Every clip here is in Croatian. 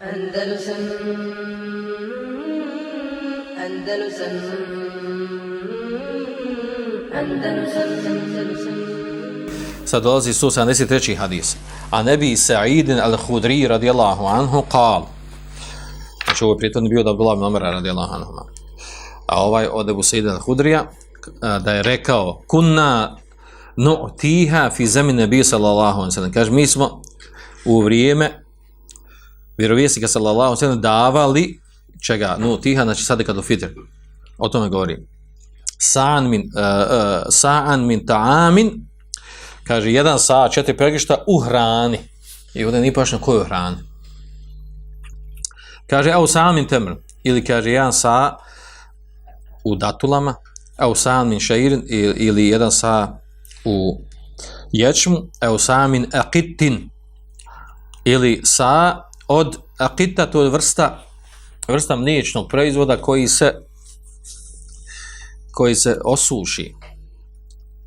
Andalusam Andalusam Sad dolazi 173. hadis. A nebi Sa'idin al-Hudri radijallahu anhu kal. Znači ovo je prijetno bio da ibn Omer radijallahu anhu. A ovaj od Ebu Sa'id al-Hudrija da je rekao kunna nu'tiha fi zemlji nebi sallallahu sallam. Kaže mi smo u vrijeme vjerovjesnika sallallahu sallam davali čega? Nu'tiha, znači sadeka do fitr. O tome govorim. Sa'an min, uh, uh, sa'an min ta'amin kaže, jedan sa četiri pregrišta u hrani. I ovdje nije pašno koju hrani. Kaže, evo samim temr, ili kaže, jedan sa u datulama, evo samim šeirin, ili, jedan sa u ječmu, evo samim akitin, ili sa od akita, to je vrsta, vrsta mliječnog proizvoda koji se koji se osuši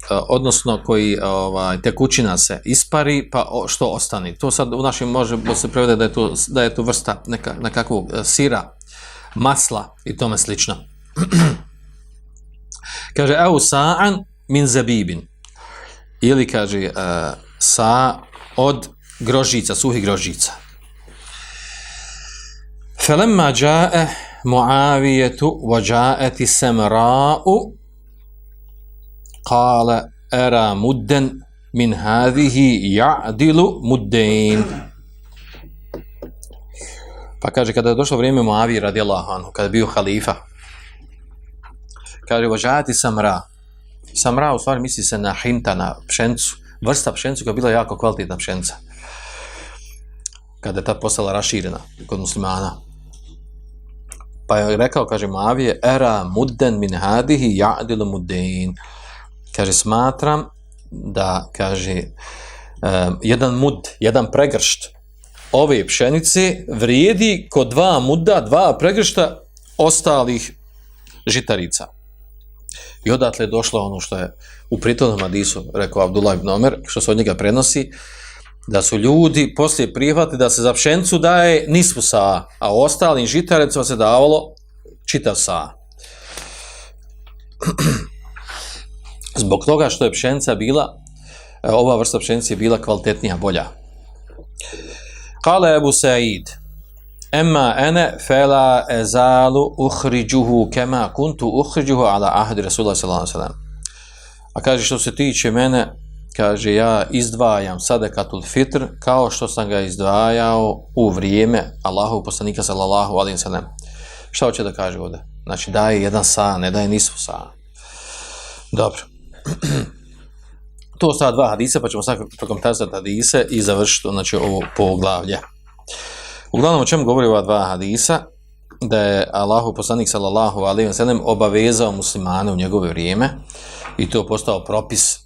odnosno koji ovaj tekućina se ispari pa što ostane? To sad u našim može se prevede da je to da je to vrsta neka nekakvog sira masla i tome slično. Kaže au sa'an min zabibin. Ili kaže uh, sa od grožica suhih grožica jaa muaviyatu wa ja'at samra'u Kale era mudden min hadihi ja'dilu muddein. Pa kaže, kada je došlo vrijeme Muavije radijallahu anhu, kada je bio halifa, kaže, vožati samra. Samra u stvari misli se na hinta, na pšencu, vrsta pšencu koja je bila jako kvalitetna pšenca. Kada je ta postala raširena kod muslimana. Pa je rekao, kaže Muavije, era mudden min hadihi ja'dilu muddein kaže, smatram da, kaže, um, jedan mud, jedan pregršt ove pšenice vrijedi kod dva muda, dva pregršta ostalih žitarica. I odatle je došlo ono što je u pritomnom Adisu, rekao Abdullah ibn Omer, što se od njega prenosi, da su ljudi poslije prihvatili da se za pšenicu daje nisvu sa, a ostalim žitaricama se davalo čitav sa. zbog toga što je pšenica bila, e, ova vrsta pšenice je bila kvalitetnija, bolja. Kale Ebu Sa'id, Emma ene fela ezalu uhriđuhu kema kuntu uhriđuhu ala ahdi Rasulullah sallam. A kaže što se tiče mene, kaže ja izdvajam sadekatul fitr kao što sam ga izdvajao u vrijeme Allahu poslanika sallallahu alaihi sallam. Šta hoće da kaže ovdje? Znači daje jedan sa, ne daje nisvu sa. Dobro. to su dva hadisa, pa ćemo sad prokomentarisati hadise i završiti znači, ovo poglavlje. Uglavnom, o čemu govori ova dva hadisa? Da je Allahu poslanik sallallahu alaihi wa sallam obavezao muslimane u njegove vrijeme i to je postao propis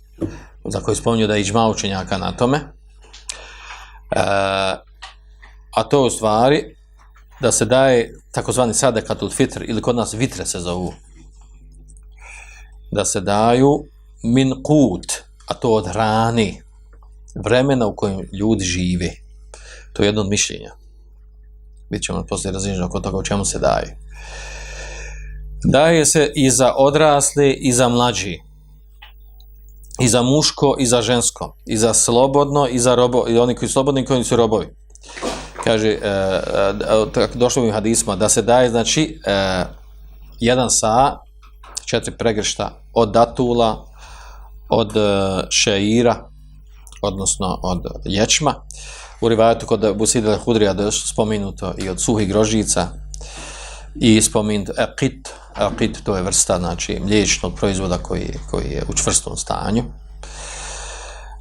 za koji spominju da je iđma učenjaka na tome. E, a to u stvari da se daje takozvani sadekatul fitr ili kod nas vitre se zovu da se daju min kut, a to od hrane, vremena u kojem ljudi žive. To je jedno od mišljenja. Vidjet ćemo poslije različno oko toga o čemu se daje. Daje se i za odrasle i za mlađi. I za muško i za žensko. I za slobodno i za robo, i oni koji su slobodni koji su robovi. Kaže, e, e, došlo mi hadisma, da se daje, znači, e, jedan sa, četiri pregršta od datula, od e, šeira, odnosno od ječma. U rivajetu kod Busidele Hudrija da je spomenuto i od suhih grožica i spomenuto ekit, ekit to je vrsta znači, mliječnog proizvoda koji, koji je u čvrstom stanju.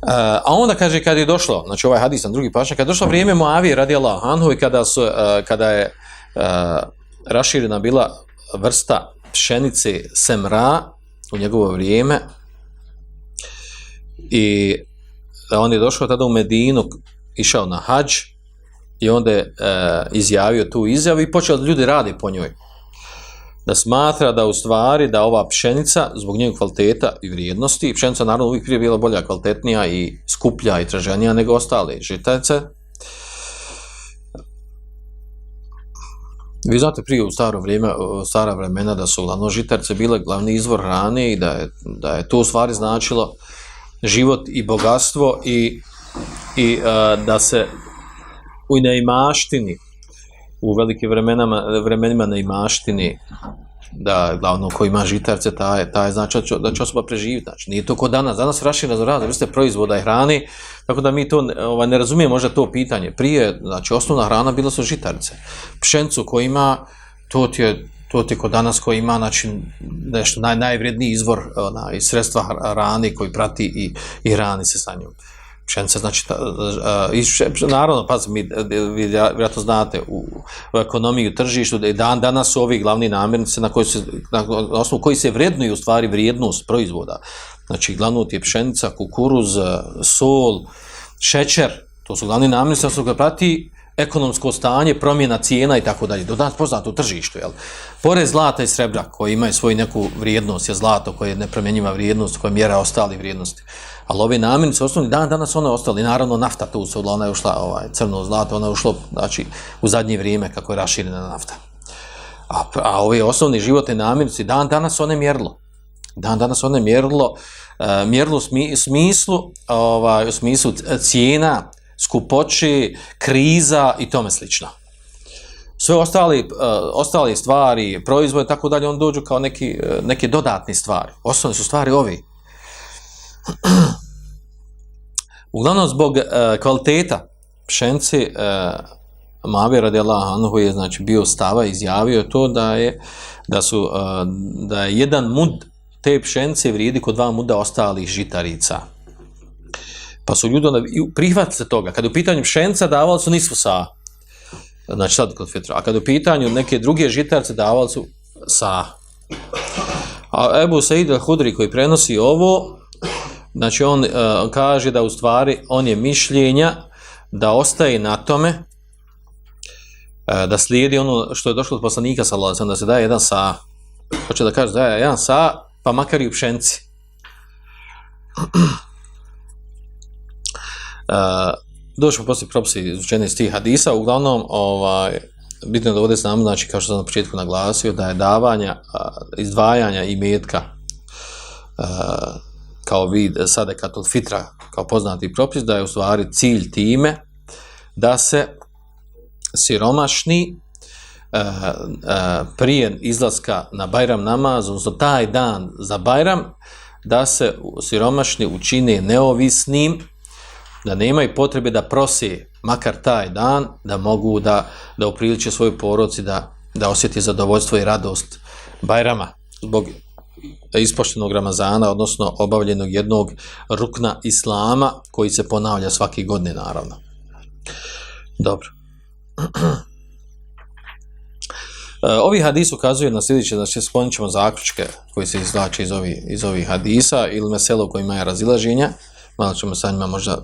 Uh, a onda kaže kad je došlo, znači ovaj hadis na drugi pašnja, kad je došlo vrijeme Moavije radi Allah Anhu i kada, su, uh, kada je uh, raširena bila vrsta pšenice semra u njegovo vrijeme, i on je došao tada u Medinu, išao na hađ i onda je e, izjavio tu izjavu i počeo da ljudi radi po njoj. Da smatra da u stvari da ova pšenica, zbog njenog kvaliteta i vrijednosti, pšenica naravno uvijek prije bila bolja, kvalitetnija i skuplja i traženija nego ostale žitarice, Vi znate prije u staro vrijeme, stara vremena da su uglavnom žitarce bile glavni izvor hrane i da je, da je to u stvari značilo život i bogatstvo i, i e, da se u neimaštini, u velikim vremenama, vremenima neimaštini, da glavno ko ima žitarce, taj, taj znači da će, da će osoba preživjeti. Znači, nije to kod danas. Danas rašireno za razne vrste proizvoda i hrani, tako da mi to ovaj, ne razumijemo možda to pitanje. Prije, znači, osnovna hrana bila su žitarce. Pšencu koji ima, to ti je to ti je kod danas koji ima znači, nešto naj, najvrijedniji izvor ona, sredstva hrane koji prati i, i hrani se sa njom. Pšenica, znači, a, i naravno, pa mi, vi vjerojatno znate, u, u ekonomiji, u tržištu, da danas su ovi glavni namirnice na, koji se, na, na osnovu koji se vrednuju u stvari vrijednost proizvoda. Znači, glavno je pšenica, kukuruz, sol, šećer, to su glavni namirnice, su ga prati ekonomsko stanje, promjena cijena i tako dalje. Do danas poznato u tržištu, jel? Pored zlata i srebra, koji imaju svoju neku vrijednost, je zlato koje je nepromjenjiva vrijednost, koja mjera ostali vrijednosti. Ali ove namirnice, osnovni dan danas one ostali, naravno nafta tu se, ona je ušla, ovaj, crno zlato, ona je ušlo, znači, u zadnje vrijeme kako je raširena nafta. A, a ove osnovni životne namirnice, dan danas one mjerilo. Dan danas one mjerilo, uh, mjerilo smi, smislu, ovaj, u smislu cijena, skupoći, kriza i tome slično. Sve ostali, uh, ostali stvari, proizvode, tako dalje, on dođu kao neki, uh, neke dodatne stvari. Osnovne su stvari ovi. Uglavnom, zbog uh, kvaliteta pšenci, uh, Mavi radijallahu anhu je znači bio stava izjavio to da je da su uh, da je jedan mud te pšenice vrijedi kod dva muda ostalih žitarica. Pa su ljudi onda prihvatili se toga. Kad je u pitanju pšenica, davali su nisvu sa. Znači sad kod fitra. A kad je u pitanju neke druge žitarce, davali su sa. A Ebu Said al-Hudri koji prenosi ovo, znači on uh, kaže da u stvari on je mišljenja da ostaje na tome uh, da slijedi ono što je došlo od poslanika sallallahu da se daje jedan sa. Hoće da kaže da je jedan sa, pa makar i u pšenci. Uh, došli poslije propisi izučenja iz tih hadisa, uglavnom, ovaj, bitno je da ovdje znamo, znači, kao što sam na početku naglasio, da je davanja, izdvajanja i metka uh, kao vid sadekatul fitra, kao poznati propis, da je u stvari cilj time da se siromašni uh, uh, prije izlaska na Bajram namaz, odnosno taj dan za Bajram, da se siromašni učine neovisnim, da nemaju potrebe da prosi makar taj dan, da mogu da, da upriliče svoju poroci, da, da osjeti zadovoljstvo i radost Bajrama zbog ispoštenog Ramazana, odnosno obavljenog jednog rukna Islama koji se ponavlja svaki godine, naravno. Dobro. Ovi hadis ukazuju na sljedeće, znači sklonit ćemo zaključke koji se izvlače iz, ovi, iz ovih hadisa ili meselo u kojima je razilaženja malo ćemo sa njima možda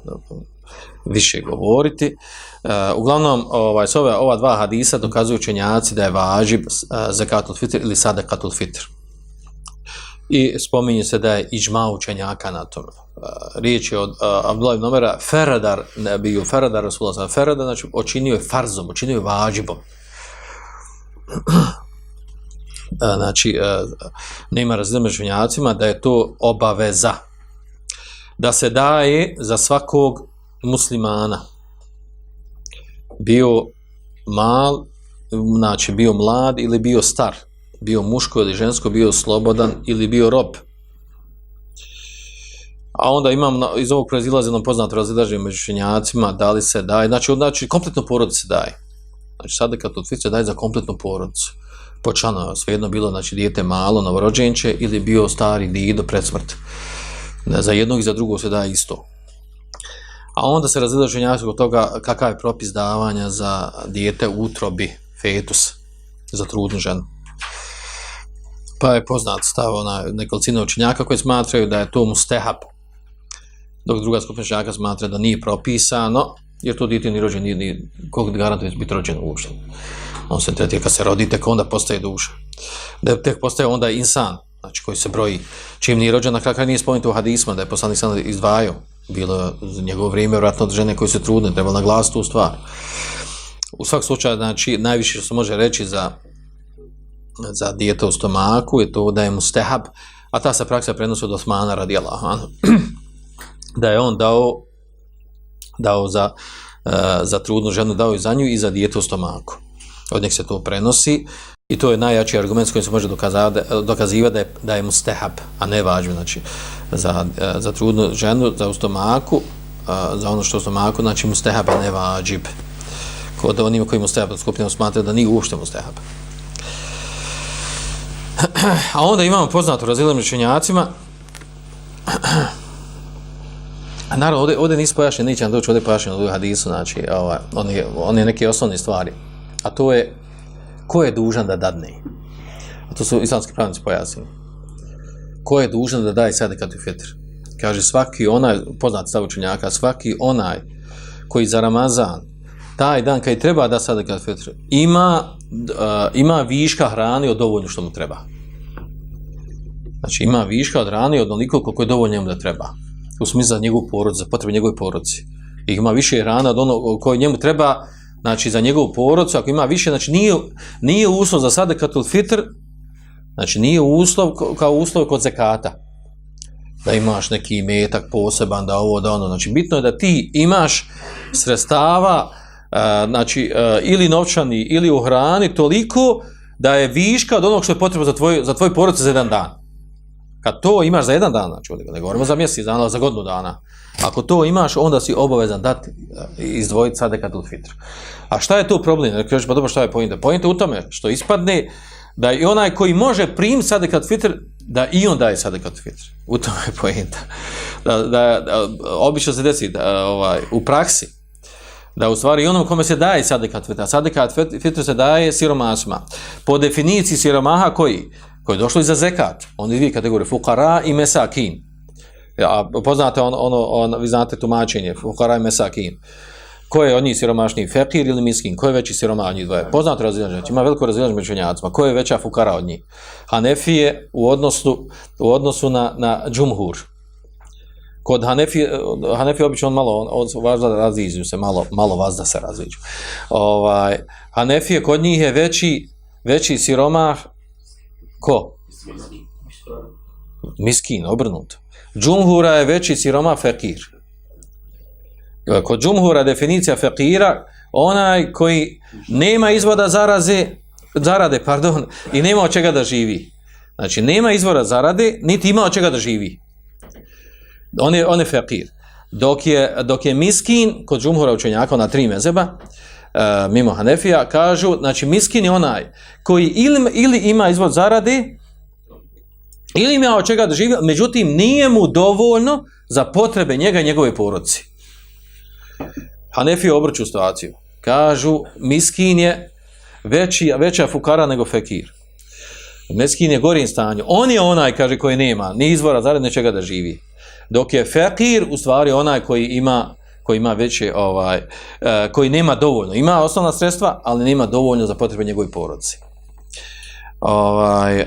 više govoriti. Uh, uglavnom, ovaj, ova dva hadisa dokazuju učenjaci da je važib uh, zakatul fitr ili sadakatul fitr. I spominje se da je iđma učenjaka na tom. Uh, riječ je od uh, Abdullah ibn Omera, Feradar, ne bio Feradar, Rasulullah Feradar, znači učinio je farzom, učinio je važibom. znači, uh, nema razlijetima učenjacima da je to obaveza da se daje za svakog muslimana. Bio mal, znači bio mlad ili bio star, bio muško ili žensko, bio slobodan ili bio rob. A onda imam, iz ovog proizilaze nam poznato razilaženje među učenjacima, da li se daje, znači, znači kompletno porodice se daje. Znači sada kad to se daje za kompletnu porodicu. Po članova, svejedno bilo, znači dijete malo, novorođenče ili bio stari dido pred smrt za jednog i za drugog se daje isto. A onda se razgleda ženjavstvo od toga kakav je propis davanja za dijete utrobi, fetus, za trudnu ženu. Pa je poznat stav na nekolicina učenjaka koji smatraju da je to mustehab, dok druga skupina učenjaka smatra da nije propisano, jer to dijete ni rođen, ni, kog garantuje biti rođen uopšte. On se tretira kad se rodi, tek onda postaje duša. Da tek postaje onda insan, znači koji se broji, čim nije rođen, na kraju nije spomenuto u hadisma, da je poslanik sam izdvajao, bilo za njegovo vrijeme, od žene koji se trudne, treba naglasiti tu stvar. u svakom slučaju, znači, najviše što se može reći za, za dijete u stomaku je to da je mu stehab, a ta se praksa prenosi od Osmana radijallahu anhu, da je on dao, dao za, e, za trudnu ženu, dao i za nju i za dijete u stomaku. Od njeg se to prenosi i to je najjači argument s kojim se može dokazivati da je, da je mu stehab, a ne važno, znači, za, e, za trudnu ženu, za u stomaku, za ono što u stomaku, znači mu stehab, a ne vađib. Kod onima koji mu stehab skupljeno smatraju da nije uopšte mu stehab. A onda imamo poznato razilim rečenjacima, a naravno, ovdje, ovdje nisu pojašnjeni, neće nam doći ovdje pojašnjeno u hadisu, znači, ovaj, oni, oni neke osnovne stvari, a to je ko je dužan da dadne. A to su islamski pravnici pojasnili. Ko je dužan da daje sadekatu fitr? Kaže svaki onaj, poznat stav učenjaka, svaki onaj koji za Ramazan, taj dan kad treba da sadekatu fitr, ima, ima viška hrane od dovoljno što mu treba. Znači ima viška od hrane od onoliko koliko je dovoljno njemu da treba. U smislu za njegovu porodicu, za potrebe njegove porodice. I ima više hrana od ono koje njemu treba, znači za njegovu porodcu, ako ima više, znači nije, nije uslov za sadekatul fitr, znači nije uslov kao uslov kod zekata, da imaš neki imetak poseban, da ovo, da ono, znači bitno je da ti imaš sredstava, znači uh, ili novčani, ili u hrani, toliko da je viška od onog što je potrebno za tvoj, za tvoj porodce za jedan dan. Kad to imaš za jedan dan, znači ne govorimo za mjesec dana, za godinu dana, ako to imaš, onda si obavezan dati izdvojiti sadekatul fitr. A šta je tu problem? Kažeš, pa dobro, šta je pojenta? Pojenta u tome što ispadne da i onaj koji može prim sadekat fitr, da i on daje sadekat fitr. U tome je pojenta. Da, da, da, obično se desi da, ovaj, u praksi, da u stvari onom kome se daje sadekat fitr, a sadekat fitr se daje siromasima. Po definiciji siromaha koji? Koji je došlo iza zekat. On je dvije kategorije, fukara i mesakin. Ja, poznate ono, ono, ono, vi znate tumačenje, fukara i mesakin. Ko je od njih siromašniji, fekir ili miskin? Ko je veći siromah njih dvoje? Poznato razilaženje, znači ima veliko razilaženje među učenjacima. Ko je veća fukara od njih? Hanefije u odnosu, u odnosu na, na džumhur. Kod Hanefije, Hanefije obično on malo, on, on da raziđu se, malo, malo vas da se raziđu. Ovaj, Hanefije kod njih je veći, veći siromah, ko? Miskin, obrnut. Džumhura je veći siromah fekir. Kod džumhura definicija fekira, onaj koji nema izvoda zaraze, zarade, pardon, i nema od čega da živi. Znači, nema izvora zarade, niti ima od čega da živi. On je, on je fekir. Dok je, dok je miskin, kod džumhura učenjaka, na tri mezeba, uh, mimo Hanefija, kažu, znači, miskin je onaj koji ili, ili ima izvod zarade, ili ima od čega da živi, međutim, nije mu dovoljno za potrebe njega i njegove porodci. Hanefi obrću situaciju. Kažu, miskin je veći, veća fukara nego fekir. Miskin je gorim stanju. On je onaj, kaže, koji nema ni izvora zarad nečega da živi. Dok je fekir, u stvari, onaj koji ima koji ima veće, ovaj, koji nema dovoljno. Ima osnovna sredstva, ali nema dovoljno za potrebe njegovoj porodci. Ovaj,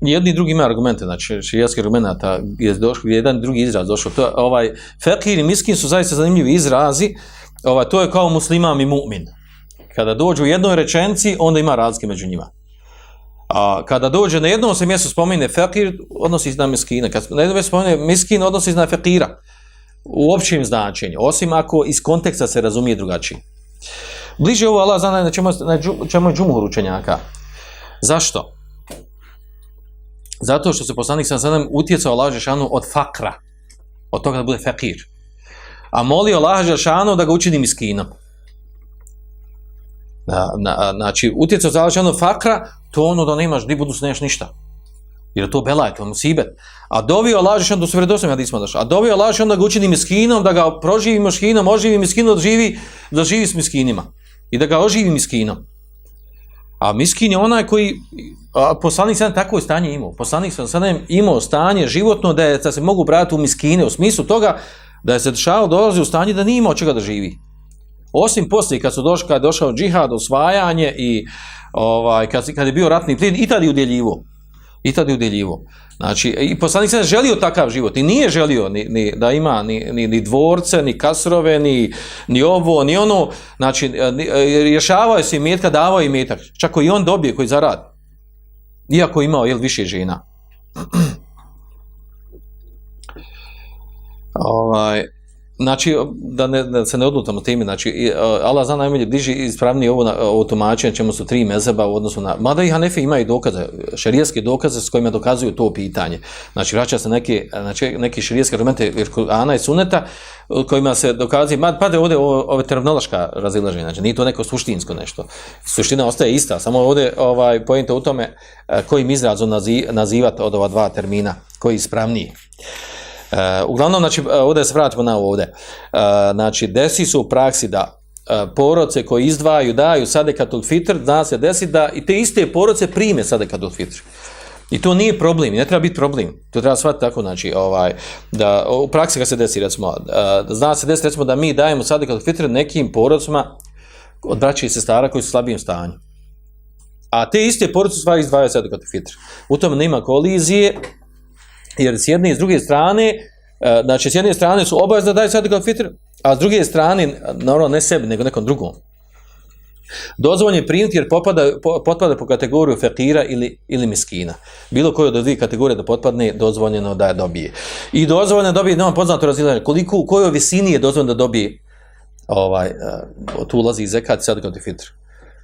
jedni drugi ima argumente, znači širijatski argumenta je došlo, jedan drugi izraz došao. To, ovaj, fekir i miskin su zaista zanimljivi izrazi, ovaj, to je kao musliman i mu'min. Kada dođu u jednoj rečenci, onda ima razlike među njima. A kada dođe na jednom se mjestu spomine fekir, odnosi se na miskina. Kad na jednom se spomine miskin, odnosi se na fekira. U općim značenju, osim ako iz konteksta se razumije drugačije. Bliže ovo Allah zna na čemu, na čemu je džumhur učenjaka. Zašto? Zato što se poslanik sam sadam utjecao Allah Žešanu od fakra, od toga da bude fakir. A molio Allah Žešanu da ga učini miskinom. Na, na, znači, utjecao za Allah Žešanu od fakra, to ono da nemaš, di budu sneš ništa. Jer to belaj, to je musibet. A dovio Allah Žešanu, da su vredosam ja dismo daš, a dovio Allah Žešanu da ga učini miskinom, da ga proživi miskinom, oživi miskinom, da živi, s miskinima. I da ga oživi miskinom. A miskin je onaj koji, poslanik sam takvo stanje imao. Poslanik sam sad imao stanje životno da, je, da se mogu brati u miskine, u smislu toga da je se dešao dolazi u stanje da nije imao čega da živi. Osim poslije kad su došli, kad je došao džihad, osvajanje i ovaj, kad, kad je bio ratni plijen, i tada je udjeljivo. I tad je udjeljivo. Znači, i poslanik se želio takav život i nije želio ni, ni da ima ni, ni, ni dvorce, ni kasrove, ni, ni ovo, ni ono. Znači, ni- rješavao je se imetka, davao je imetak. Čak i on dobije koji zaradi. Iako je imao jel, više žena. ovaj, znači, da, ne, da se ne odlutamo time, znači, uh, Allah zna najbolje diži ispravnije ovo, na- ovo tumačenje, čemu su tri mezeba u odnosu na... Mada i Hanefi imaju dokaze, šerijetske dokaze s kojima dokazuju to pitanje. Znači, vraća se neke, znači, neki šerijetske argumente jer Ana i Suneta, kojima se dokazuje, ma, pade ovdje ovo, ove terminološka razilaženja, znači, nije to neko suštinsko nešto. Suština ostaje ista, samo ovdje ovaj, pojenta u tome uh, kojim izrazom nazi, nazivati od ova dva termina, koji je ispravniji. Uh, uglavnom, znači, uh, ovdje se vratimo na ovdje. Uh, znači, desi su u praksi da poroce koji izdvaju, daju sadekatul fitr, zna se desi da i te iste poroce prime sadekatul fitr. I to nije problem, ne treba biti problem. To treba shvatiti tako, znači, ovaj, da u praksi kad se desi, recimo, zna se desi, recimo, da mi dajemo sadekatul fitr nekim porodcima od braća i sestara koji su u slabijem stanju. A te iste porodice stvari izdvajaju sadekatul fitr. U tome nema kolizije, jer s jedne i s druge strane, e, znači s jedne strane su obavezne da daju sadakatul fitr, a s druge strane, naravno ne sebi, nego nekom drugom. Dozvoljeno je primiti jer popada, po, potpada po kategoriju fakira ili, ili miskina. Bilo koju od dvije kategorije da potpadne, dozvoljeno da je dobije. I dozvoljeno da dobije, nemam poznato razilaženje, koliko, u kojoj visini je dozvoljeno da dobije ovaj, uh, tu ulazi i zekat i sadakatul fitr.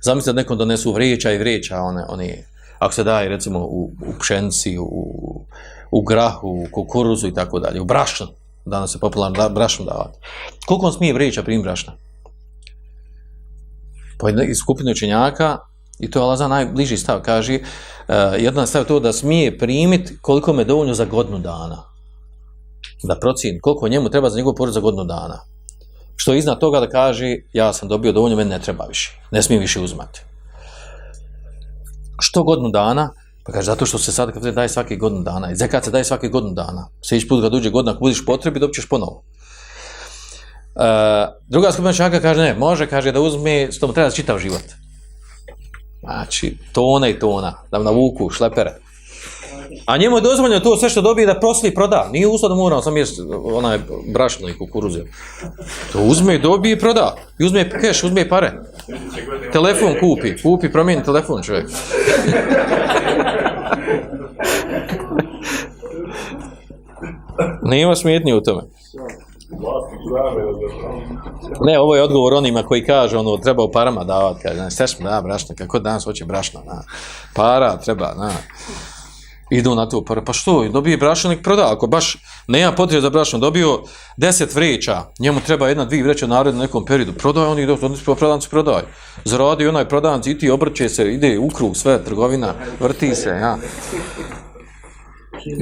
Zamislite da nekom donesu vreća i vreća, one, one, ako se daje recimo u, u pšenci, u, u grahu, u kukuruzu i tako dalje, u brašnu, danas je popularno da, brašnu davati. Koliko on smije vreća prim brašna? Po jednoj skupini učenjaka, i to je Allah zna najbliži stav, kaže, uh, jedan stav je to da smije primiti koliko me dovoljno za godinu dana. Da procijeni koliko njemu treba za njegov porod za godinu dana. Što je iznad toga da kaže, ja sam dobio dovoljno, meni ne treba više. Ne smijem više uzmati. Što godinu dana? Pa kaže, zato što se sad kad daje svaki godinu dana. I zekat se daje svaki godinu dana. Sljedeći put kad uđe godina, ako budiš potrebi, dobit ćeš ponovo. Uh, druga skupina čaka kaže, ne, može, kaže, da uzme, što mu treba čitav život. Znači, tona i tona, da mu navuku, šlepere. A njemu je dozvoljeno to sve što dobije da prosli proda. Nije uslov da mora sam jest onaj brašno i kukuruze. To uzme i dobije i proda. I uzme keš, uzme pare. Telefon kupi, kupi, promijeni telefon čovjek. Nema smetnje u tome. Ne, ovo je odgovor onima koji kaže, ono, treba u parama davati, kaže, ne, sve smo, da, brašna, kako danas hoće brašna, da, para, treba, da. Idu na to, pa, što, dobije brašno, nek proda, ako baš nema potrebe za brašno, dobio deset vreća, njemu treba jedna, dvije vreća naredno u nekom periodu, prodaj oni, dok oni prodavnici prodaj. Zaradi onaj prodavnic i ti obrće se, ide u krug, sve, trgovina, vrti se, ja.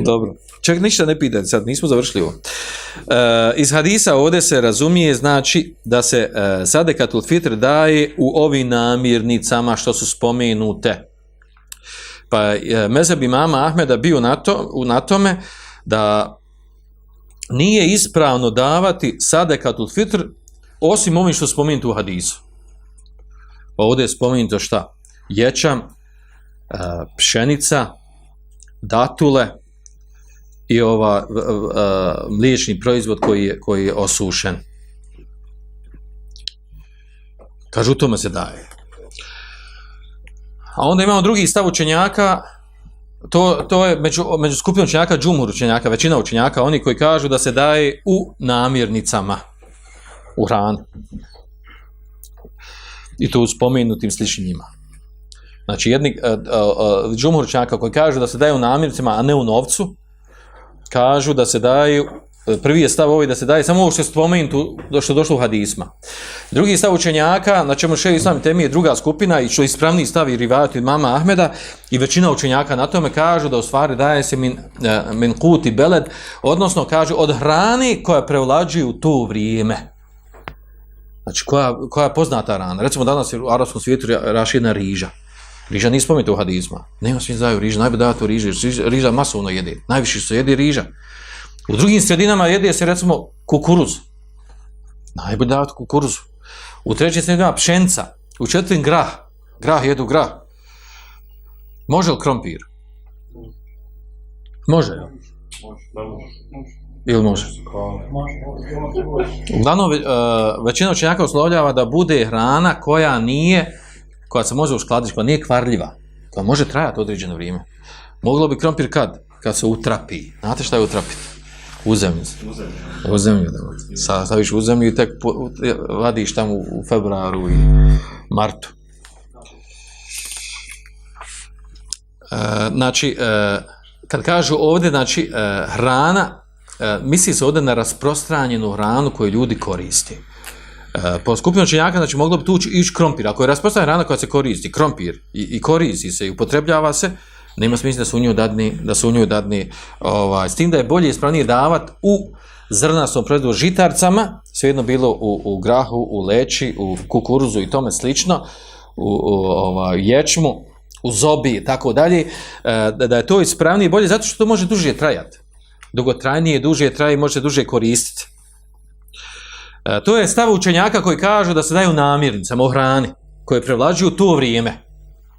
Dobro. Čak ništa ne pitajte, sad nismo završili ovo. E, iz hadisa ovdje se razumije, znači, da se e, sadekatul fitr daje u ovim namirnicama što su spomenute. Pa e, mezeb imama Ahmeda bio na, to, u, na tome da nije ispravno davati sadekatul fitr osim ovim što spomenuto u hadisu. Pa ovdje je spomenuto šta? Ječam, e, pšenica, datule, i ova uh, mliječni proizvod koji je, koji je osušen. Kažu, tome se daje. A onda imamo drugi stav učenjaka, to, to je među, među skupinom učenjaka, džumhur učenjaka, većina učenjaka, oni koji kažu da se daje u namirnicama, u hranu. I to u spomenutim sličnjima. Znači, jedni uh, uh, uh, džumhur učenjaka koji kažu da se daje u namirnicama, a ne u novcu, kažu da se daju, prvi je stav ovaj da se daje samo ovo što je spomenuto, što je došlo u hadisma. Drugi stav učenjaka, na čemu še islam temi je druga skupina i što ispravni stav i rivajat od mama Ahmeda i većina učenjaka na tome kažu da u stvari daje se min, min kuti beled, odnosno kažu od hrane koja prevlađuje u to vrijeme. Znači koja, koja je poznata rana. Recimo danas je u arabskom svijetu raširna riža. Riža nije spomenuta u hadizma. Nema svi znaju riža, najbolje dati riža, riža masovno jede. Najviše se jede riža. U drugim sredinama jede se recimo kukuruz. Najbolje davati kukuruzu. U trećim sredinama pšenca. U četvrtim grah. Grah jedu grah. Može li krompir? Može, jel? Ili može? Uglavnom, uh, većina učenjaka uslovljava da bude hrana koja nije, koja se može uskladiti, koja nije kvarljiva, koja može trajati određeno vrijeme. Moglo bi krompir kad? Kad se utrapi. Znate šta je utrapiti? U zemlju. U zemlju. Sa, staviš u zemlju i tek po, vadiš tamo u februaru i martu. E, znači, e, kad kažu ovdje, znači, e, hrana, e, misli se ovdje na rasprostranjenu hranu koju ljudi koriste. Po skupinu učenjaka, znači, moglo bi tu ići krompir. Ako je rasprostranjena hrana koja se koristi, krompir, i, i koristi se i upotrebljava se, nema smisla da se u nju dadni, da se u nju dadni, ovaj, s tim da je bolje ispravnije davat u zrnastom proizvodu žitarcama, svejedno bilo u, u grahu, u leći, u kukuruzu i tome slično, u, u ovaj, ječmu, u zobi i tako dalje, e, da, je to ispravnije i bolje zato što to može duže trajati. Dugotrajnije, duže traje i može duže koristiti. E, to je stav učenjaka koji kažu da se daju namirnicama u hrani, koje prevlađuju to vrijeme.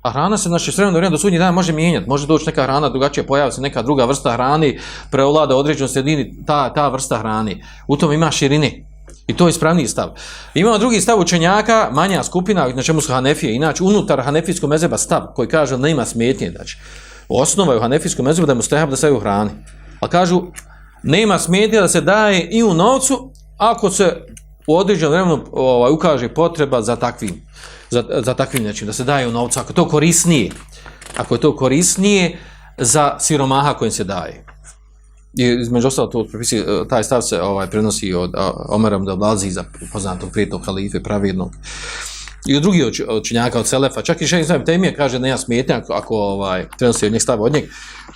A hrana se znači s vremenom do sudnjeg dana može mijenjati. Može doći neka hrana drugačije, pojavi se neka druga vrsta hrane, prevlada u određenoj sredini ta, ta vrsta hrane. U tom ima širine. I to je ispravniji stav. Imamo drugi stav učenjaka, manja skupina, na čemu su Hanefije. Inače, unutar Hanefijskog mezeba stav koji kaže da nema smetnje. Znači, osnova je u Hanefijskom mezebu da je mustahab da se u hrani. A kažu, nema smetnje da se daje i u novcu, ako se u određenom vremenu ovaj, ukaže potreba za takvim, za, za takvim nečim, da se daje u novcu, ako to korisnije, ako je to korisnije za siromaha kojem se daje. I između ostalo to propisi, taj stav se ovaj prenosi od a, Omera ibn Abdulaziza, poznatog prijetnog halife, pravednog. I od drugih uč- učenjaka od Selefa, čak i Šejh Islam Temije kaže da nema smetnja ako, ako ovaj, prenosi od njeg stav od njeg,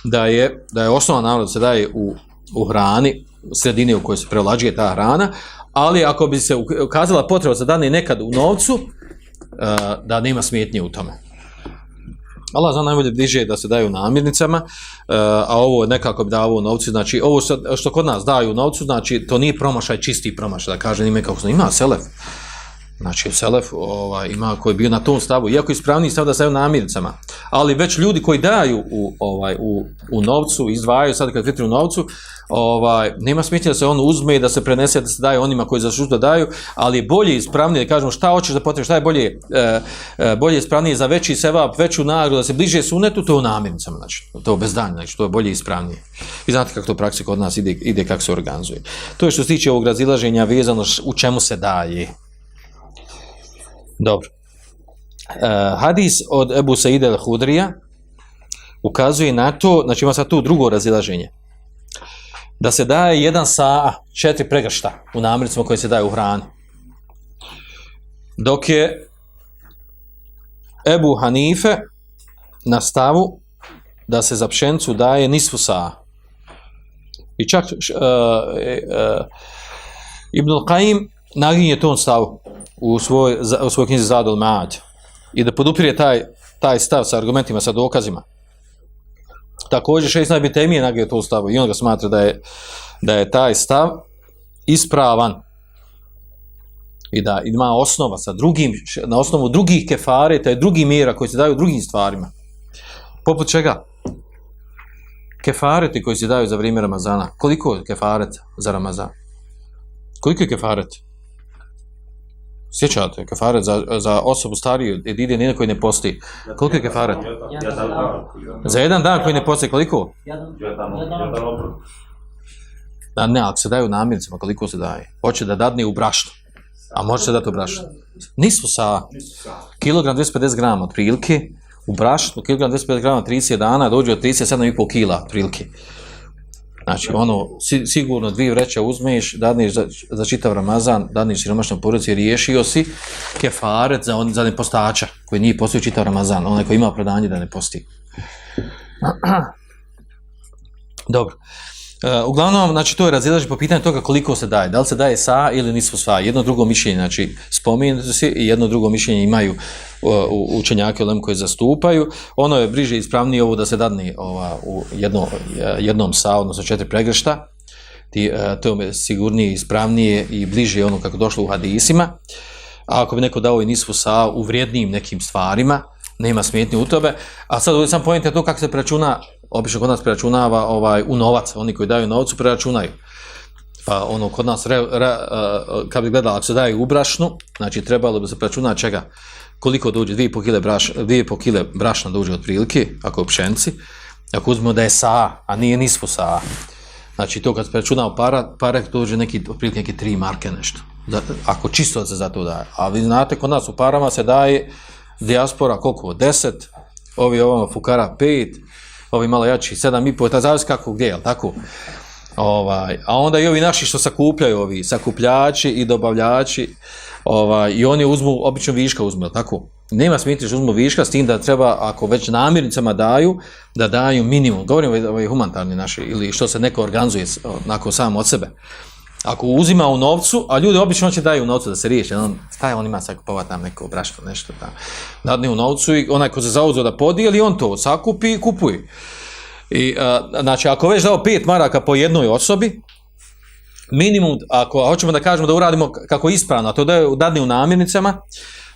da je, da je osnova naravno da se daje u, u hrani, sredini u kojoj se prevlađuje ta hrana, ali ako bi se ukazala potreba za dane nekad u novcu, da nema smetnje u tome. Allah zna najbolje bliže da se daju namirnicama, eh, a ovo nekako bi u novcu, znači ovo što, kod nas daju novcu, znači to nije promašaj, čisti promašaj, da kaže ime kako se ima selef. Znači, Selef ovaj, ima koji je bio na tom stavu, iako je ispravniji stav da se daju namirnicama, ali već ljudi koji daju u, ovaj, u, u novcu, izdvajaju sad kad fitri u novcu, ovaj, nema smetnje da se on uzme i da se prenese, da se daje onima koji zaslužuju da daju, ali je bolje ispravnije da kažemo šta hoćeš da potrebiš, šta je bolje, e, bolje ispravnije za veći sevap, veću nagradu, da se bliže sunetu, to je u namirnicama, znači, to bez danja, znači, to je bolje ispravnije. I znate kako to praksi kod nas ide, ide kako se organizuje. To je što se tiče ovog razilaženja vezano u čemu se daje. Dobro. Uh, hadis od Ebu Saida al-Hudrija ukazuje na to, znači ima sad tu drugo razilaženje, da se daje jedan sa četiri pregršta u namirnicama koje se daje u hrani. Dok je Ebu Hanife na stavu da se za pšenicu daje nisfu sa. I čak uh, uh, Ibn al-Qaim naginje tom stavu u svoj, u svojoj knjizi Zadul Ma'ad i da podupire taj, taj stav sa argumentima, sa dokazima. Također šest najbi temije naginje tom stavu i on ga smatra da je, da je taj stav ispravan i da ima osnova sa drugim, na osnovu drugih kefareta i drugih mjera koji se daju drugim stvarima. Poput čega? Kefareti koji se daju za vrijeme Ramazana. Koliko je kefaret za Ramazan? Koliko je kefaret? Sjećate, kefaret za, za osobu stariju, jedine nina koji ne posti. Koliko je? Jedan dan. Za jedan dan koji ne posti, koliko? Jedan, obrok. Da, ne, ako se daju namirnicama, koliko se daje? Hoće da dadne u brašno. A može se dati u brašno. Nisu sa kilogram 250 grama otprilike, u brašnu kilogram 250 grama 30 dana dođe od 37,5 kila otprilike. Znači, ono, si, sigurno dvije vreće uzmeš, dadneš za, za čitav Ramazan, dadneš siromašnom porodici riješio si kefaret za, on, za nepostača, koji nije postio čitav Ramazan, onaj koji ima opravdanje da ne posti. Dobro. Uh, uglavnom, znači, to je razilaženje po pitanju toga koliko se daje. Da li se daje sa ili nisu sva. Jedno drugo mišljenje, znači, spomenuti se i jedno drugo mišljenje imaju u- učenjake u lemu koje zastupaju. Ono je bliže ispravnije ovo da se dadne ova, u jedno, jednom sa, odnosno četiri pregršta. Ti, to je sigurnije, ispravnije i bliže ono kako došlo u hadisima. A ako bi neko dao i nisvu sa u vrijednijim nekim stvarima, nema smetnje u tobe. A sad ovdje sam pojente to kako se preračuna obično kod nas preračunava ovaj, u novac, oni koji daju novcu preračunaju. Pa ono, kod nas, re, re, uh, kad bi gledali, ako se daje u brašnu, znači trebalo bi se preračunati čega, koliko dođe, 2,5 kile, braš, 2,5 kile brašna dođe otprilike, ako je pšenci, ako uzmemo da je sa, a nije nismo sa, znači to kad se preračunava para, pare dođe neki, otprilike neki 3 marke nešto, da, ako čisto se za to daje. A vi znate, kod nas u parama se daje dijaspora koliko, 10, ovi ovamo fukara 5, ovi malo jači 7,5, ta zavisi kako gdje, jel tako? Ovaj, a onda i ovi naši što sakupljaju, ovi sakupljači i dobavljači, ovaj, i oni uzmu, obično viška uzmu, jel tako? Nema što uzmu viška, s tim da treba, ako već namirnicama daju, da daju minimum. Govorimo o ovaj humanitarni naši, ili što se neko organizuje onako sam od sebe. Ako uzima u novcu, a ljudi obično će daju u novcu da se riješi, on, šta je on ima sad kupovat tam neko brašno, nešto da dadne u novcu i onaj ko se zauzeo da podijeli, on to sakupi i kupuje. I, a, znači, ako već dao pet maraka po jednoj osobi, minimum, ako hoćemo da kažemo da uradimo kako ispravno, a to da je dadne u namirnicama,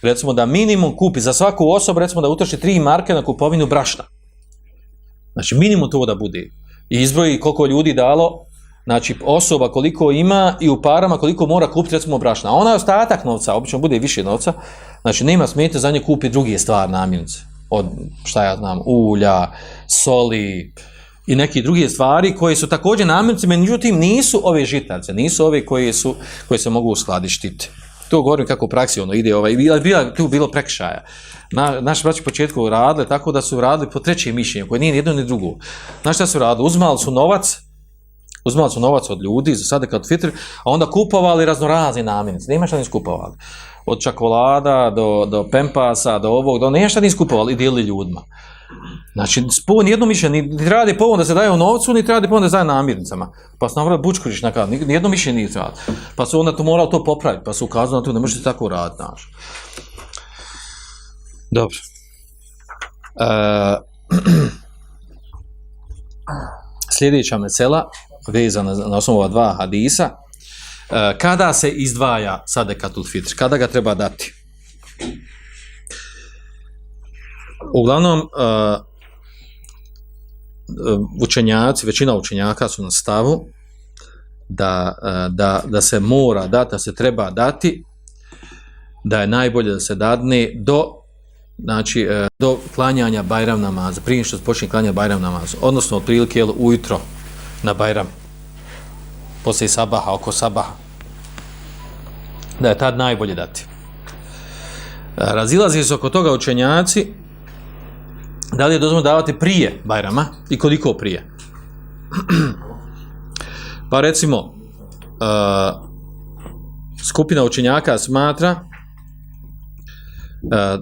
recimo da minimum kupi za svaku osobu, recimo da utroši tri marke na kupovinu brašna. Znači, minimum to da bude. I izbroji koliko ljudi dalo, znači osoba koliko ima i u parama koliko mora kupiti recimo brašna. A onaj ostatak novca, obično bude više novca, znači nema smete za nje kupi druge stvari namirnice. Od, šta ja znam, ulja, soli i neke druge stvari koje su također namirnice, međutim nisu ove žitarice, nisu ove koje, su, koje se mogu uskladištiti. To govorim kako u praksi ono ide, ovaj, bila, bila, tu bilo prekšaja. Na, naši braći u početku radili tako da su radili po trećem mišljenju, koje nije ni jedno ni drugo. Znaš šta su radili? Uzmali su novac, uzmali su novac od ljudi za sada kad fitr, a onda kupovali raznorazne namirnice. Nema šta nisu kupovali. Od čokolada do, do pempasa, do ovog, do nema šta nisu kupovali i dijelili ljudima. Znači, po nijedno mišljenje, ni, ni radi povod da se daje u novcu, ni radi povod da se daje namirnicama. Pa su navrlo bučkuriš na kada, nijedno mišljenje nije radi. Pa su onda to morali to popraviti, pa su ukazali na to, ne možete tako raditi, znaš. Dobro. E, sljedeća mesela, vezana na osnovu dva hadisa, e, kada se izdvaja sadekatul fitr, kada ga treba dati? Uglavnom, uh, učenjaci, većina učenjaka su na stavu da, da, da se mora dati, da se treba dati, da je najbolje da se dadne do znači, do klanjanja Bajram namaza, prije što počne klanjati Bajram namaza, odnosno otprilike ujutro na Bajram, poslije sabaha, oko sabaha, da je tad najbolje dati. Razilazi se oko toga učenjaci, da li je dozvoljeno davati prije Bajrama i koliko prije. pa recimo, uh, skupina učenjaka smatra, uh,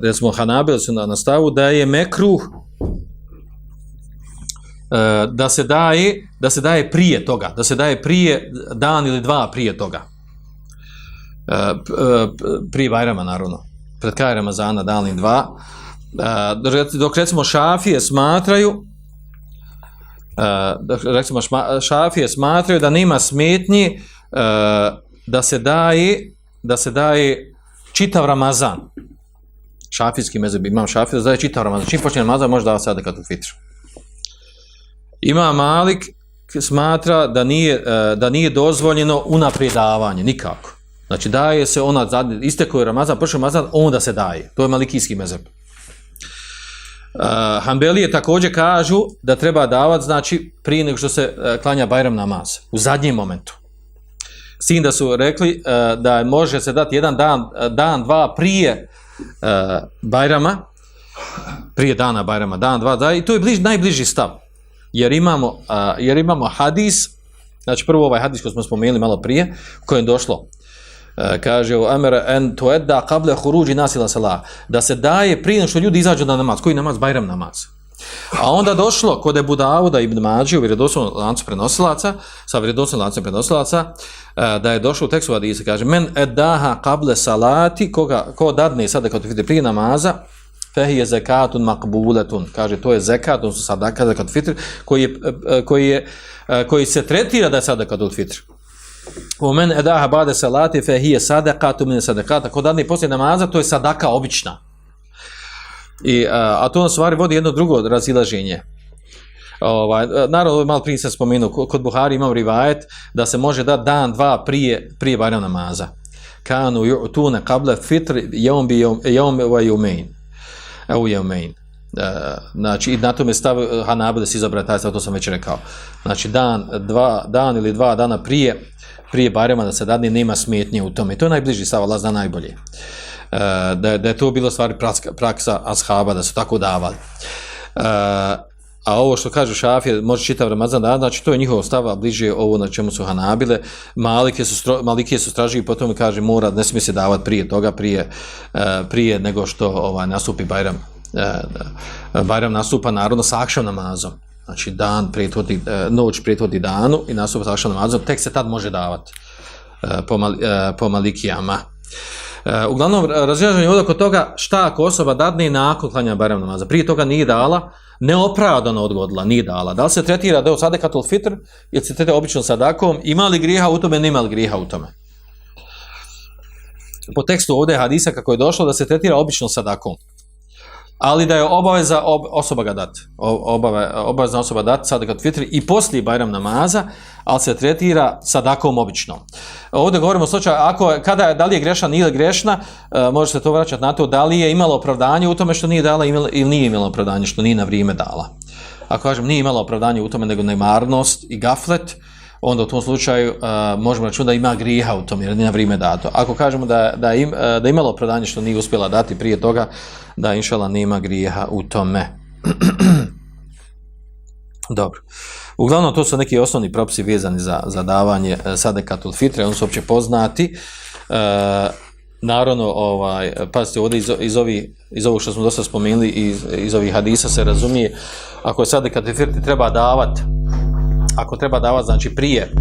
da smo Hanabili su na, na stavu, da je mekruh uh, da se daje da se daje prije toga, da se daje prije dan ili dva prije toga. Uh, prije Bajrama naravno. Pred kraj Ramazana dan ili dva. Dok recimo šafije smatraju recimo šafije smatraju da nema smetnji da se daje da se daje čitav Ramazan šafijski mezeb imam šafije da se daje čitav Ramazan čim počne Ramazan može davati sada kad u fitru ima Malik smatra da nije, da nije dozvoljeno unaprijedavanje nikako znači daje se ona istekao je Ramazan, prošao Ramazan onda se daje, to je malikijski mezeb Uh, Hanbelije također kažu da treba davati, znači, prije nego što se uh, klanja Bajram namaz, u zadnjem momentu. S tim da su rekli uh, da može se dati jedan dan, dan, dva prije uh, Bajrama, prije dana Bajrama, dan, dva, da, i to je bliž, najbliži stav. Jer imamo, uh, jer imamo hadis, znači prvo ovaj hadis koji smo spomenuli malo prije, u kojem je došlo, kaže amara en tuedda qabla khuruji nas ila da se daje prije nego što ljudi izađu na namaz. Koji namaz? Bajram namaz. A onda došlo kod Abu Dauda ibn Mađi u vjerodostojnom lancu prenosilaca sa vjerodostojnim lancem prenosilaca da je došlo u tekstu hadisa kaže men edaha qabla salati koga ko dadne sada kad vidi prije namaza fehi zakatun maqbulatun kaže to je zekat odnosno sadaka zakat fitr koji je, koji je koji se tretira da je sadaka od fitr U men edaha bade salati fe hije sadakatu min sadakata. Ko dadne poslije namaza, to je sadaka obična. I, a, a to na stvari vodi jedno drugo razilaženje. Ovaj, naravno, malo prije sam spomenuo, ko- kod Buhari imam rivajet da se može dati dan, dva prije, prije Bajram namaza. Kanu tune kable fitr jom bi jom wa jumein. Evo jumein. E, znači, i na tome stav Hanabe da se izabra taj stav, to sam već rekao. Znači, dan, dva, dan ili dva dana prije, prije Bajrama da se dadne, nema smetnje u tome. To je najbliži stav, Allah zna najbolje. E, da, je- da je to bilo stvari praksa, praksa ashaba, da su tako davali. A ovo što kaže Šafije, može čitav Ramazan dan, znači to je njihov stav, a bliže ovo na čemu su Hanabile. Malike su, stro, Malike su stražiji, potom kaže mora, ne smije se davati prije toga, prije, e, prije nego što ovaj, nastupi Bajram. E, Bajram nastupa narodno sa akšam namazom. Znači dan prethodi, e, noć prethodi danu i nastupa sa akšam namazom, tek se tad može davati po, Mal- po Malikijama. E, uglavnom, razjašnjanje ovdje kod toga šta ako osoba dadne nakon klanja Bajram namaza. Prije toga nije dala, neopravdano odgodila, nije dala. Da li se tretira da je sadekatul fitr ili se tretira obično sadakom, ima li grijeha u tome, nema li grijeha u tome. Po tekstu ovdje je hadisa kako je došlo da se tretira obično sadakom. Ali da je obaveza ob, osoba ga dati. Obave, obavezna osoba dati sadakat fitr i poslije Bajram namaza, ali se tretira sadakom obično. Ovdje govorimo o slučaju, ako, kada, da li je grešna ili grešna, e, može se to vraćati na to da li je imalo opravdanje u tome što nije dala ili nije imalo opravdanje što nije na vrijeme dala. Ako kažem nije imalo opravdanje u tome nego nemarnost i gaflet, onda u tom slučaju uh, možemo računati da ima grijeha u tom jer nije na vrijeme dato. Ako kažemo da, da, im, uh, da imalo opravdanje što nije uspjela dati prije toga, da inšala nema grijeha u tome. Dobro. Uglavnom, to su neki osnovni propisi vezani za, za davanje e, sadekatul fitre, oni su opće poznati. E, naravno, ovaj, pazite, ovdje iz, iz, ovi, iz ovog što smo dosta spomenuli, iz, iz ovih hadisa se razumije, ako je sadekatul fitre treba davati, ako treba davati, znači prije,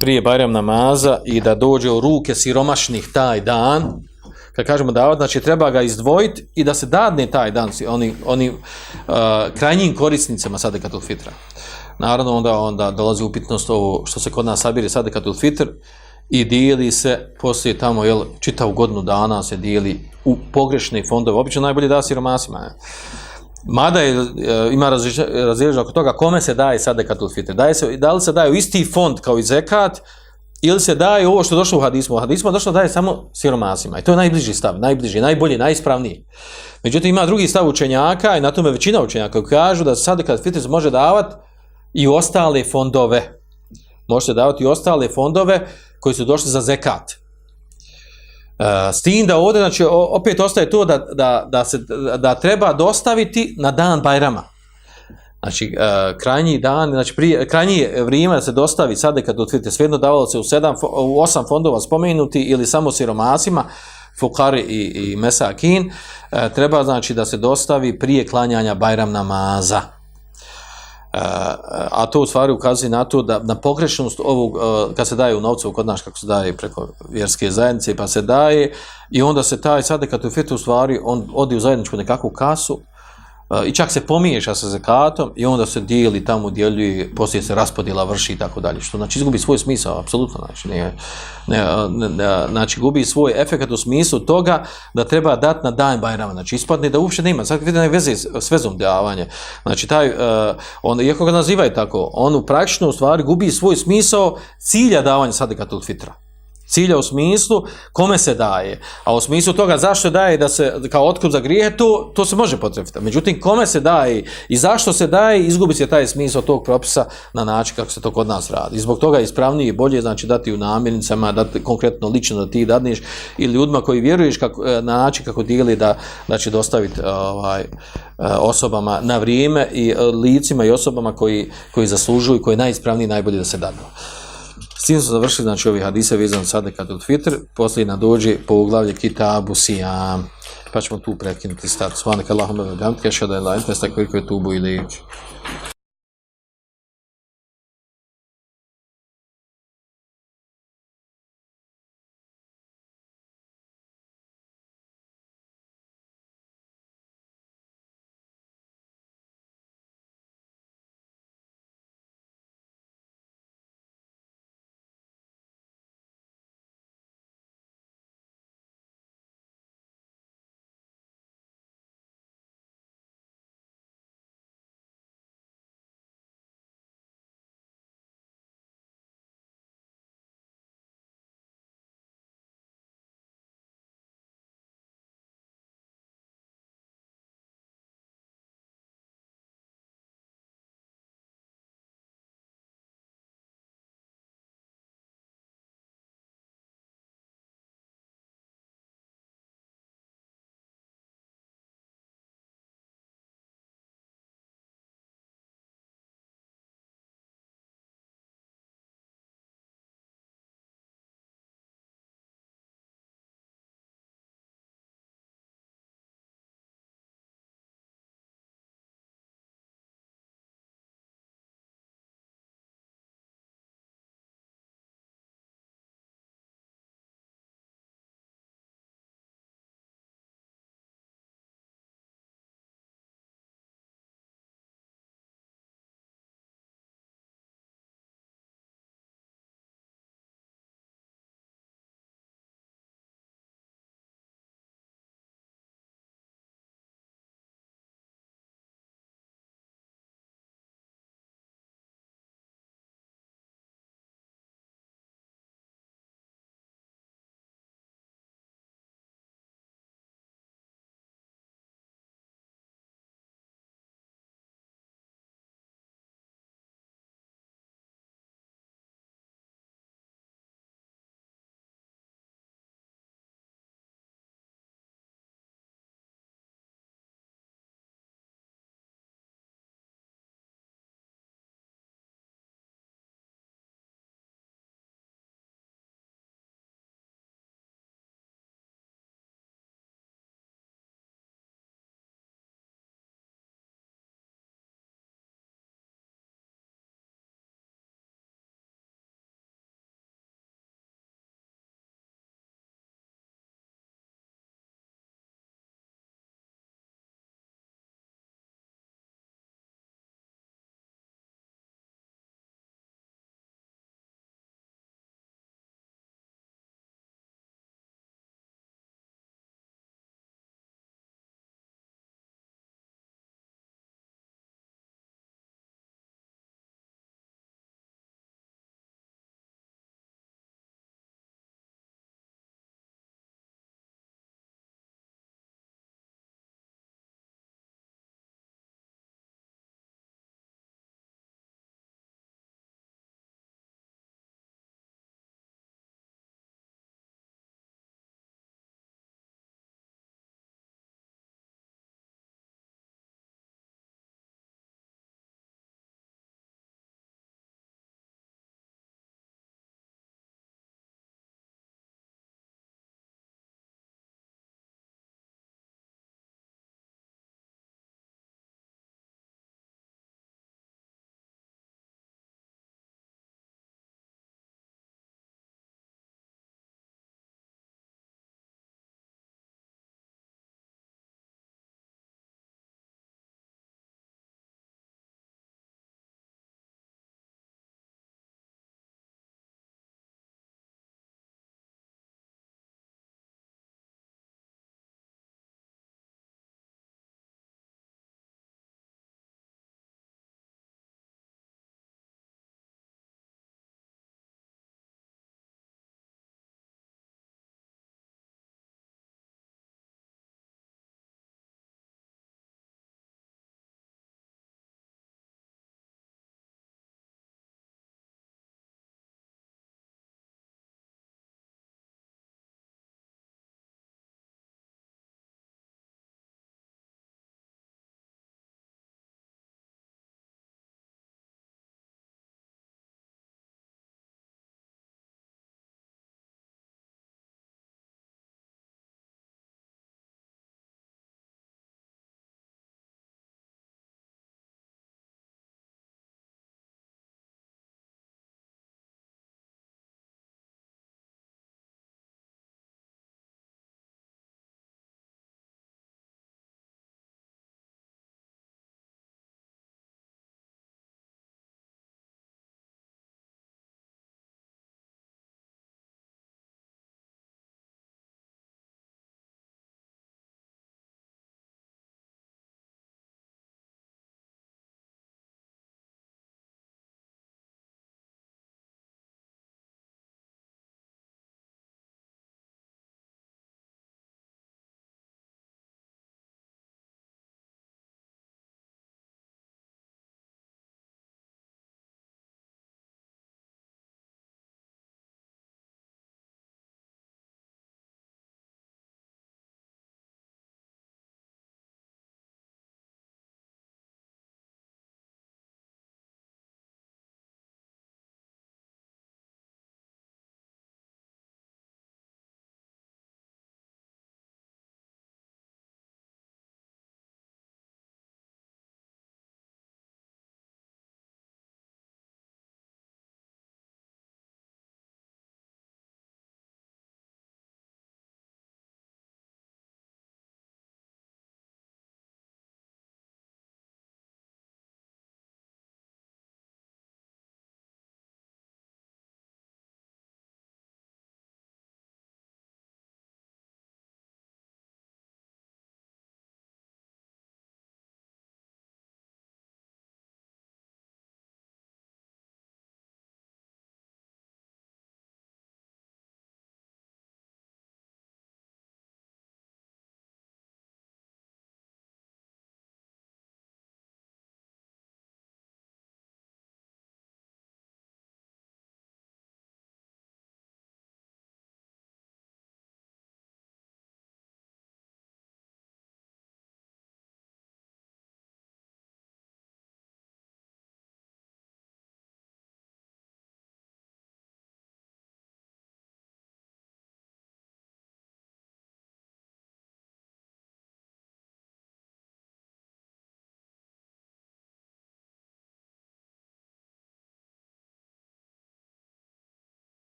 prije Bajram namaza i da dođe u ruke siromašnih taj dan, kad kažemo davati, znači treba ga izdvojiti i da se dadne taj dan oni, oni uh, krajnjim korisnicama sadekatul fitra. Naravno, onda, onda dolazi upitnost ovo što se kod nas sabiri sadekatul fitr i dijeli se poslije tamo, jel, čitavu godinu dana se dijeli u pogrešne fondove. Obično najbolje da siromasima. Mada je, e, ima razliježno oko toga kome se daje sadekatul fitr. Daje se, da li se daje u isti fond kao i zekat ili se daje ovo što došlo u hadismu. U hadismu je došlo da daje samo siromasima. I to je najbliži stav, najbliži, najbolji, najispravniji. Međutim, ima drugi stav učenjaka i na tome većina učenjaka koji kažu da sadekatul fitr se može davati i ostale fondove. Može se davati i ostale fondove koji su došli za zekat. E, s tim da ovdje, znači, opet ostaje to da, da, da, se, da treba dostaviti na dan Bajrama. Znači, e, krajnji dan, znači, prije, krajnji vrijeme da se dostavi sada kad otvorite svejedno davalo se u, sedam, u osam fondova spomenuti ili samo siromasima, Fukari i, i Mesakin, e, treba znači da se dostavi prije klanjanja Bajram namaza. A to u stvari ukazuje na to da na pogrešnost ovog, kad se daje u novcu kod nas kako se daje preko vjerske zajednice pa se daje i onda se taj sadekat u fitu u stvari on odi u zajedničku nekakvu kasu i čak se pomiješa sa zekatom i onda se dijeli tamo djeljuje, poslije se raspodjela vrši i tako dalje, što znači izgubi svoj smisao, apsolutno, znači, ne, ne, ne, znači gubi svoj efekt u smislu toga da treba dati na dan Bajrama, znači ispadne da uopće nema, sad vidite veze s, vezom davanja, znači taj, uh, on, iako ga nazivaju tako, on u praktično stvari gubi svoj smisao cilja davanja sadekatul fitra cilja u smislu kome se daje, a u smislu toga zašto daje da se kao otkup za grijehe, to, to se može potrebiti. Međutim, kome se daje i zašto se daje, izgubi se taj smisao tog propisa na način kako se to kod nas radi. I zbog toga je ispravnije i bolje znači dati u namirnicama, dati konkretno lično da ti dadneš ili ljudima koji vjeruješ kako, na način kako dijeli da, da će dostaviti ovaj, osobama na vrijeme i licima i osobama koji, koji zaslužuju i koji je najispravniji i najbolje da se dadnu. S tim su završili, znači, ovi hadise vezan sada kad od fitr, poslije nadođe po uglavlje kitabu sijam, pa ćemo tu prekinuti start. Svanak Allahumma wa bihamdika, ashhadu an la ilaha illa anta,